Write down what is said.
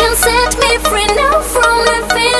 can set me free now from a mystery.